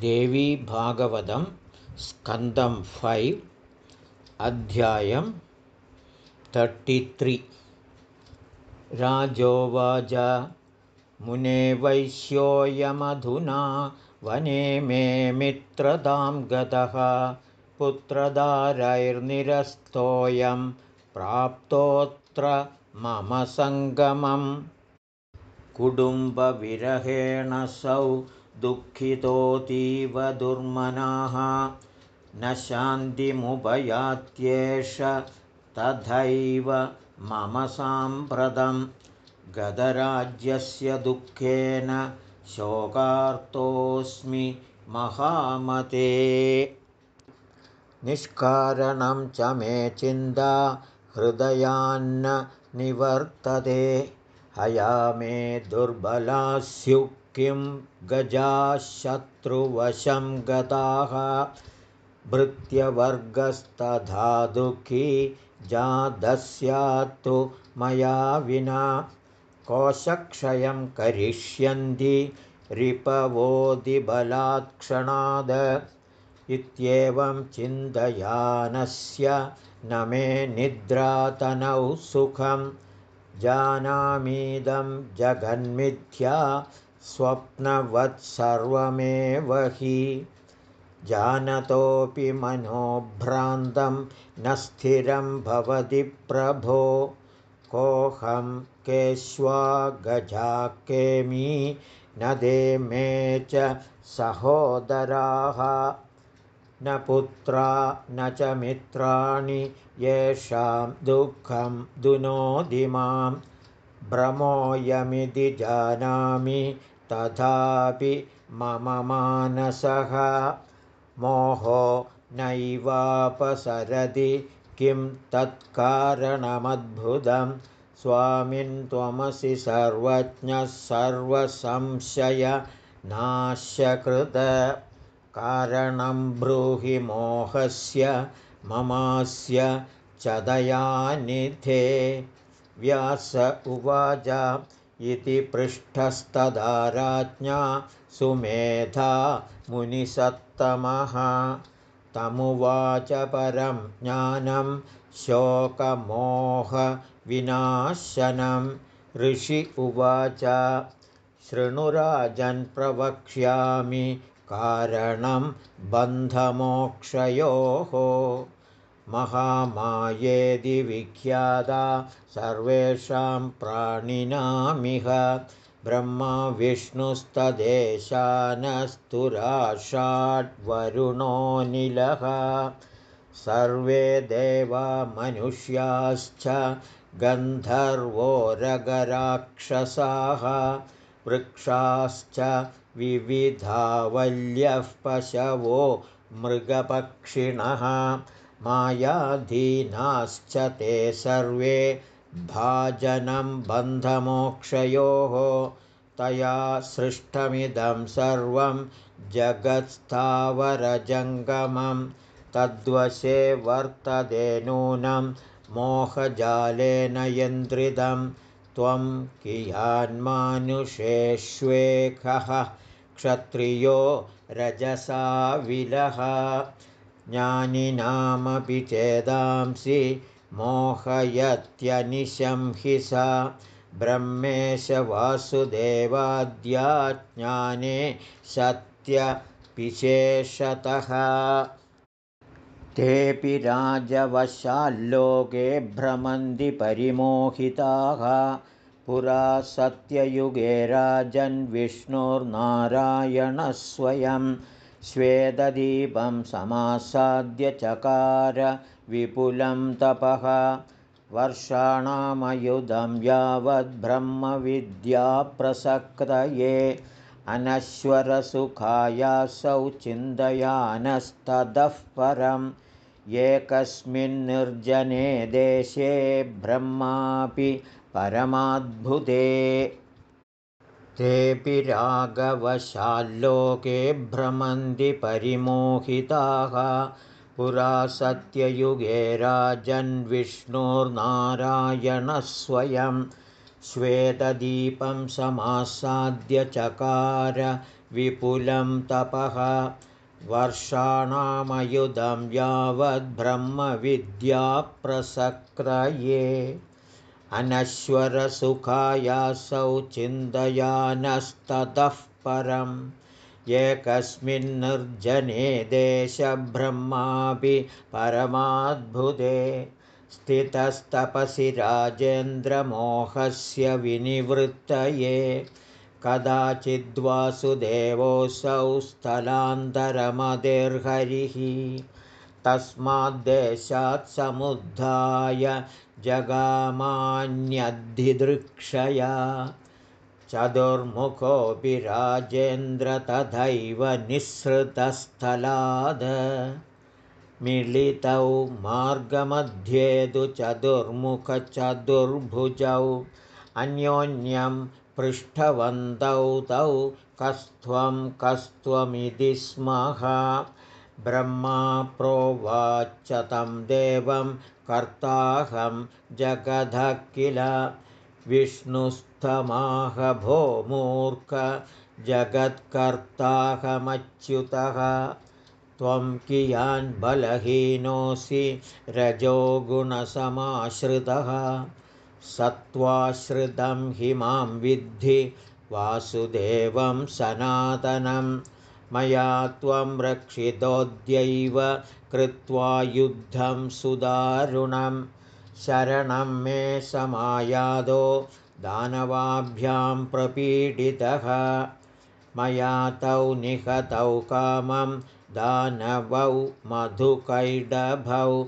देवी भागवतं स्कन्दं फैव् अध्यायं तर्टित्रि। राजोवाच मुने वैश्योऽयमधुना वने मे मित्रतां गतः पुत्रदारैर्निरस्तोऽयं प्राप्तोऽत्र मम सङ्गमम्। कुटुम्बविरहेण सौ दुःखितोऽतीव दुर्मनाः। न शान्तिमुपयात्येष तथैव मम साम्प्रतं। गतराज्यस्य दुःखेन शोकार्तोऽस्मि महामते। निष्कारणं च मे चिन्ता हृदयान्न निवर्तते। हया मे दुर्बला स्युः किं गजाः शत्रुवशं गताः? भृत्यवर्गस्तथा दुःखी जातस्यात्तु मया विना कोशक्षयं करिष्यन्ति रिपवोदिबलात्क्षणाद इत्येवं चिन्तयानस्य न मे निद्रातनौ सुखं जानामीदं जगन्मिथ्या स्वप्नवत्सर्वमेव हि। जानतोऽपि मनोभ्रान्तं न स्थिरं भवति प्रभो। कोऽहं केष्वा गजा केमी न दे मे च सहोदराः। न पुत्रा न च मित्राणि येषां दुःखं दुनोति मां। भ्रमोऽयमिति जानामि तथापि मम मानसः मोहो नैवापसरति किं तत्कारणमद्भुतं? स्वामिन् त्वमसि सर्वज्ञः सर्वसंशयनाश्यकृत कारणं ब्रूहि मोहस्य ममास्य च दयानिधे। व्यास उवाच इति पृष्ठस्तदा राज्ञा सुमेधा मुनिसत्तमः। तमुवाच परं ज्ञानं शोकमोहविनाशनं। ऋषि उवाच शृणुराजन् प्रवक्ष्यामि कारणं बन्धमोक्षयोः महामायेदि विख्याता सर्वेषां प्राणिनामिह। ब्रह्मा विष्णुस्तदेशानस्तुराषाड्वरुणोऽनिलः सर्वे देवा मनुष्याश्च गन्धर्वोरगराक्षसाः। वृक्षाश्च विविधावल्यः पशवो मृगपक्षिणः मायाधीनाश्च ते सर्वे भाजनं बन्धमोक्षयोः। तया सृष्टमिदं सर्वं जगत्स्थावरजङ्गमं। तद्वशे वर्तते नूनं मोहजालेन यन्त्रितं। त्वं कियान्मानुषेष्वेकः क्षत्रियो रजसा विलः ज्ञानिनामपि चेदांसि मोहयत्यनिशं हि सा ब्रह्मेशवासुदेवाद्या ज्ञाने सत्यपिशेषतः तेऽपि राजवशाल्लोके भ्रमन्ति परिमोहिताः। पुरा सत्ययुगे राजन्विष्णुर्नारायणस्वयं श्वेतदीपं समासाद्य चकार विपुलं तपः। वर्षाणामयुधं यावद्ब्रह्मविद्याप्रसक्तये अनश्वरसुखायासौ चिन्तयानस्ततः परम् एकस्मिन्निर्जने देशे ब्रह्मापि परमाद्भुते तेऽपि राघवशाल्लोके भ्रमन्ति परिमोहिताः। पुरा सत्ययुगे राजन्विष्णुर्नारायणस्वयं श्वेतदीपं समासाद्य चकार विपुलं तपः। वर्षाणामयुधं यावद्ब्रह्मविद्याप्रसक्रये अनश्वरसुखायासौ चिन्तयानस्ततः परम् एकस्मिन्निर्जने देशब्रह्मापि परमाद्भुते स्थितस्तपसि राजेन्द्रमोहस्य विनिवृत्तये कदाचिद्वासुदेवोऽसौ स्थलान्तरमतिर्हरिः तस्माद्देशात् समुद्धाय जगामान्यद्धिदृक्षया चतुर्मुखोऽपि राजेन्द्र तथैव निःसृतस्थलाद्। मिलितौ मार्गमध्ये तु चतुर्मुखचतुर्भुजौ अन्योन्यं पृष्ठवन्तौ तौ कस्त्वं कस्त्वमिति स्मः ब्रह्मा प्रोवाच तं देवं कर्ताहं जगदः किल विष्णुस्थमाह भो मूर्ख जगत्कर्ताहमच्युतः। त्वं कियान् बलहीनोऽसि रजोगुणसमाश्रितः सत्त्वाश्रितं हि मां विद्धि वासुदेवं सनातनं मया त्वं रक्षितोऽद्यैव कृत्वा युद्धं सुदारुणं। शरणं मे समायादो दानवाभ्यां प्रपीडितः। मया तौ निहतौ कामं दानवौ मधुकैडभौ।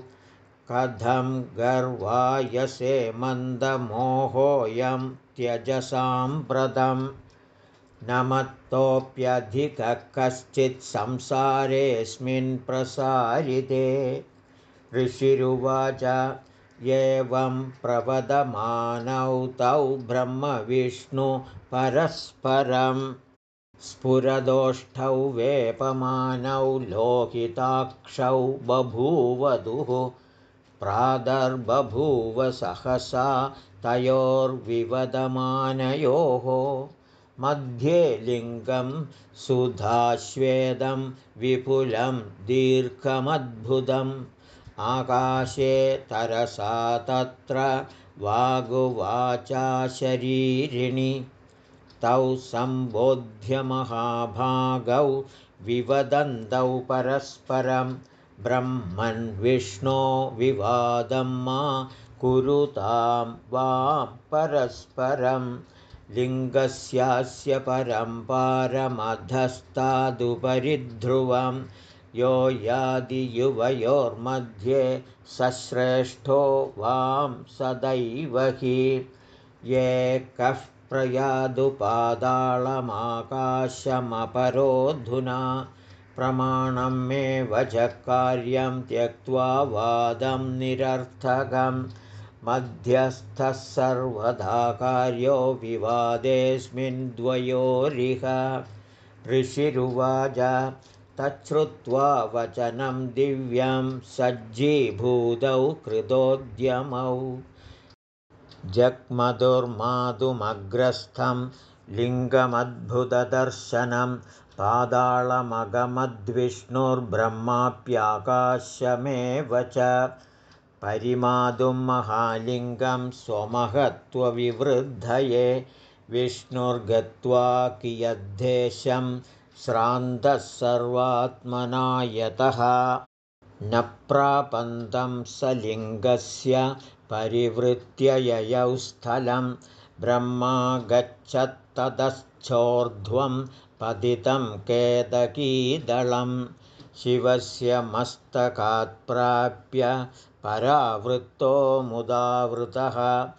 कथं गर्वायसे मन्दमोहोऽयं त्यजसाम्प्रतं न मत्तोऽप्यधिकः कश्चित् संसारेऽस्मिन् प्रसारिते। ऋषिरुवाच एवं प्रवदमानौ तौ ब्रह्मविष्णु परस्परम् स्फुरदोष्ठौ वेपमानौ लोहिताक्षौ बभूवधुः प्रादर्बभूव सहसा तयोर्विवदमानयोः मध्ये लिङ्गं सुधाश्वेदं विपुलं दीर्घमद्भुतम्। आकाशे तरसा तत्र वागुवाचा शरीरिणि तौ सम्बोध्यमहाभागौ विवदन्तौ परस्परं। ब्रह्मन् विष्णो विवादं मा कुरुतां वां परस्परं लिङ्गस्यास्य परं पारमधस्तादुपरिध्रुवं यो यादियुवयोर्मध्ये सश्रेष्ठो वां सदैव हि। ये कः प्रयादुपादाळमाकाशमपरोऽधुना प्रमाणं मे वचकार्यं त्यक्त्वा वादं निरर्थकं मध्यस्थः सर्वदा कार्यो विवादेऽस्मिन् द्वयोरिह। ऋषिरुवाच तच्छ्रुत्वा वचनं दिव्यं सज्जीभूतौ कृतोद्यमौ। जग्मधुर्मातुमग्रस्थं लिङ्गमद्भुतदर्शनं पादाळमगमद्विष्णुर्ब्रह्माप्याकाशमेव च परिमातुं महालिङ्गं स्वमहत्त्वविवृद्धये विष्णुर्गत्वा कियद्देशं श्रान्तः सर्वात्मनायतः। न प्रापन्तं स लिङ्गस्य परिवृत्य ययौ स्थलं ब्रह्मा गच्छत्ततश्चोर्ध्वं पतितं केतकीदलं शिवस्य मस्तकात्प्राप्य परावृत्तो मुदावृतः।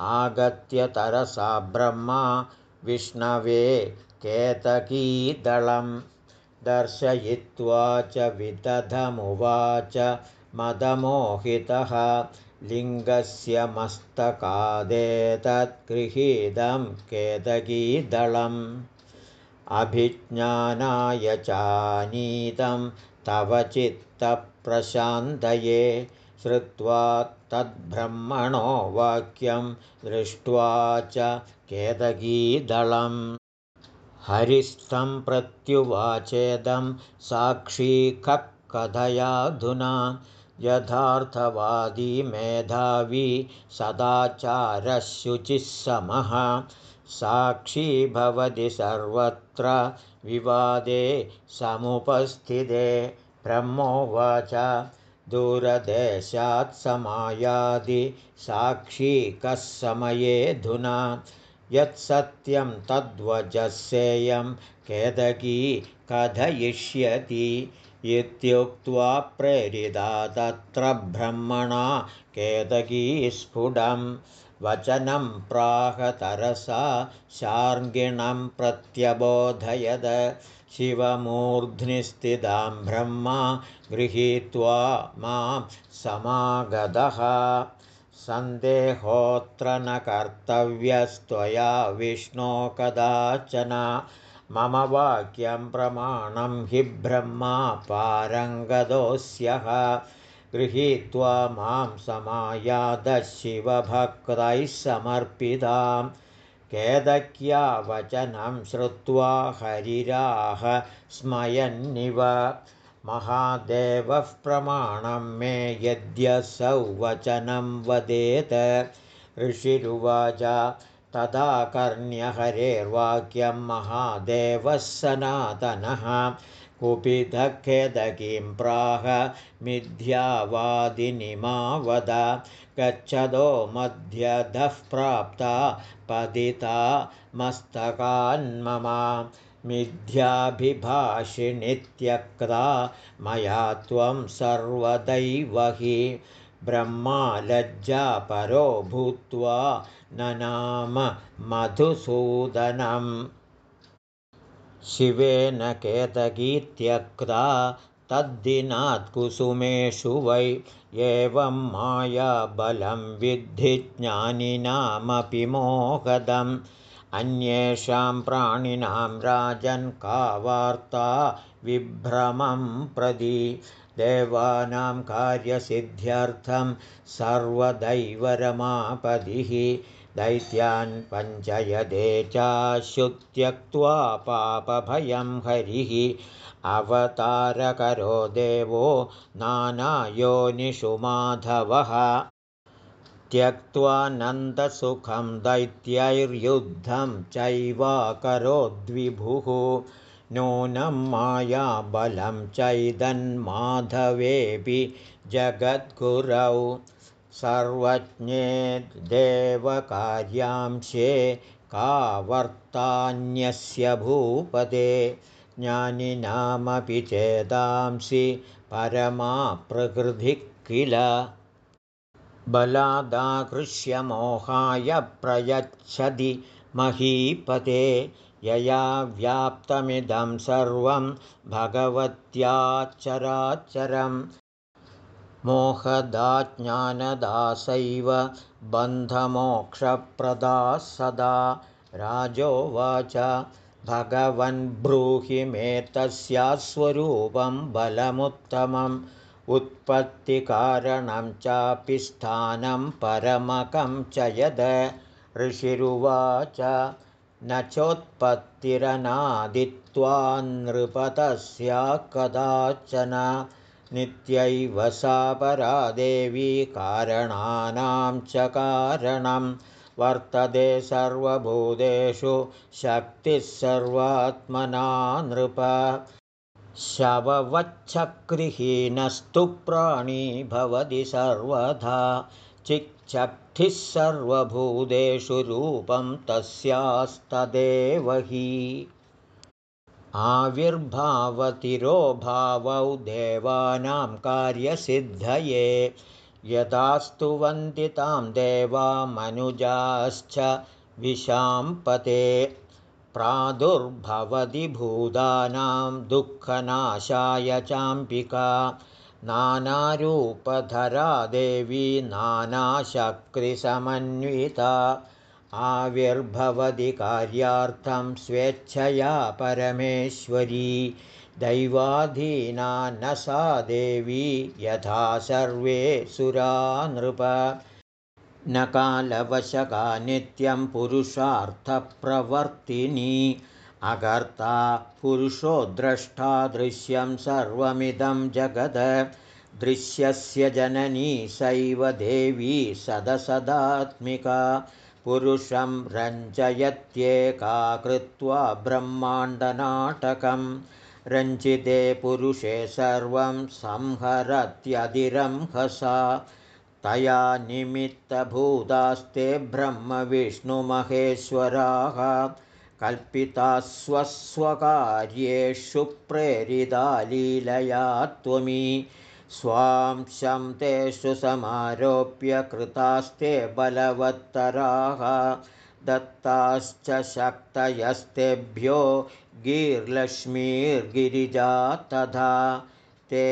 आगत्य तरसा ब्रह्मा विष्णवे केतकीदलं दर्शयित्वा च विदधमुवाच मदमोहितः। लिङ्गस्य मस्तकादेतद्गृहीतं केतकीदलम् अभिज्ञानाय चानीतं तव चित्तप्रशान्तये श्रुत्वा तद्ब्रह्मणो वाक्यं दृष्ट्वा च केतकीदलम् हरिस्थं प्रत्युवाचेदं साक्षी कथयाधुना यथार्थवादी मेधावी सदाचारशुचिः समः साक्षी भवति सर्वत्र विवादे समुपस्थिते ब्रह्मोवाच। दूरदेशात् समायादि साक्षी कः समयेऽधुना यत्सत्यं तद्वजसेयं केदकी कथयिष्यति? इत्युक्त्वा प्रेरिता तत्र ब्रह्मणा केदकी स्फुटं वचनं प्राहतरसा शार्ङ्गिणं प्रत्यबोधयद। शिवमूर्ध्नि स्थितां ब्रह्मा गृहीत्वा मां समागतः। सन्देहोऽत्र न कर्तव्यस्त्वया विष्णो कदाचन। मम वाक्यं प्रमाणं हि ब्रह्मा पारङ्गदोऽस्यः गृहीत्वा मां समायादः शिवभक्तैः समर्पितां केदक्या वचनं श्रुत्वा हरिराह स्मयन्निव। महादेवः प्रमाणं मे यद्यसौ वचनं वदेत। ऋषिरुवाच तदा कर्ण्यहरेर्वाक्यं महादेवः सनातनः कुपिधखेदकीं प्राह मिथ्यावादिनिमावद गच्छदो मध्यधः प्राप्ता पतिता मस्तकान्ममा। मिथ्याभिभाषिणित्यक्ता मया त्वं सर्वदैव हि ब्रह्मालज्जापरो भूत्वा न नाम मधुसूदनम् शिवेन केतकीत्यक्ता तद्दिनात् कुसुमेषु वै। एवं मायाबलं विद्धि ज्ञानिनामपि मोहदम्। अन्येषां प्राणिनां राजन् का वार्ता विभ्रमं प्रति देवानां कार्यसिद्ध्यर्थं सर्वदैवरमापदिः दैत्यान् पञ्चयदे चाशुत्यक्त्वा पापभयं हरिः। अवतारकरो देवो नानायोनिषु माधवः। त्यक्त्वानन्दसुखं दैत्यैर्युद्धं चैवाकरोद्विभुः। नूनं मायाबलं चैदन्माधवेऽपि जगद्गुरौ सर्वज्ञे देवकार्यांशे का वर्तान्यस्य भूपदे ज्ञानिनामपि चेदांसि परमा प्रकृतिः किल बलादाकृष्यमोहाय प्रयच्छति महीपते यया व्याप्तमिदं सर्वं मोहदाज्ञानदासैव बन्धमोक्षप्रदा सदा। राजोवाच भगवन् ब्रूहि मे तस्यास्वरूपं बलमुत्तमम्। उत्पत्तिकारणं चापि स्थानं परमकं च यद। ऋषिरुवाच न चोत्पत्तिरनादित्वा नृपतस्या कदाचन नित्यैव सा परादेवी कारणानां च कारणं वर्तते सर्वभूतेषु शक्तिः सर्वात्मना नृप। शववच्छक्रिहीनस्तु प्राणी भवति सर्वथा। चिच्छक्तिः सर्वभूतेषु रूपं तस्यास्तदेव हि आविर्भावतिरोभावौ देवानां कार्यसिद्धये। यदास्तु वन्दितां देवा मनुजाश्च विशाम्पते। प्रादुर्भवति भूतानां दुःखनाशाय चाम्पिका नानारूपधरा देवी नानाशक्तिसमन्विता आविर्भवति कार्यार्थं स्वेच्छया परमेश्वरी। दैवाधीना न सा देवी यथा सर्वे सुरानृप। न कालवशका नित्यं पुरुषार्थप्रवर्तिनी। अकर्ता पुरुषो द्रष्टा दृश्यं सर्वमिदं जगद। दृश्यस्य जननी सैव देवी सदसदात्मिका पुरुषं रञ्जयत्येका कृत्वा ब्रह्माण्डनाटकं रञ्जिते पुरुषे सर्वं संहरत्यधिरंहसा तया निमित्तभूतास्ते ब्रह्मविष्णुमहेश्वराः कल्पिता स्वस्वकार्येषु प्रेरिता लीलया त्वमी स्वांशं तेषु समारोप्य कृतास्ते बलवत्तराः दत्ताश्च शक्तयस्तेभ्यो गीर्लक्ष्मीर्गिरिजा तथा ते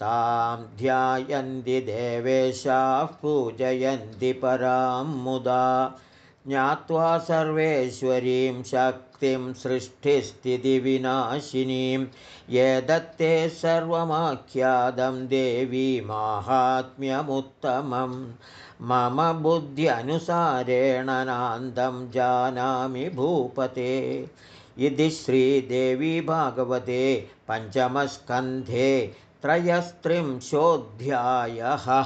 तां ध्यायन्ति देवेशाः पूजयन्ति परां मुदा ज्ञात्वा सर्वेश्वरीं शक्तिं सृष्टिस्थितिविनाशिनीं ये दत्ते सर्वमाख्यातं देवी माहात्म्यमुत्तमं। मम बुद्ध्यनुसारेण नान्दं जानामि भूपते। इति श्रीदेवी भागवते पञ्चमस्कन्धे त्रयस्त्रिंशोऽध्यायः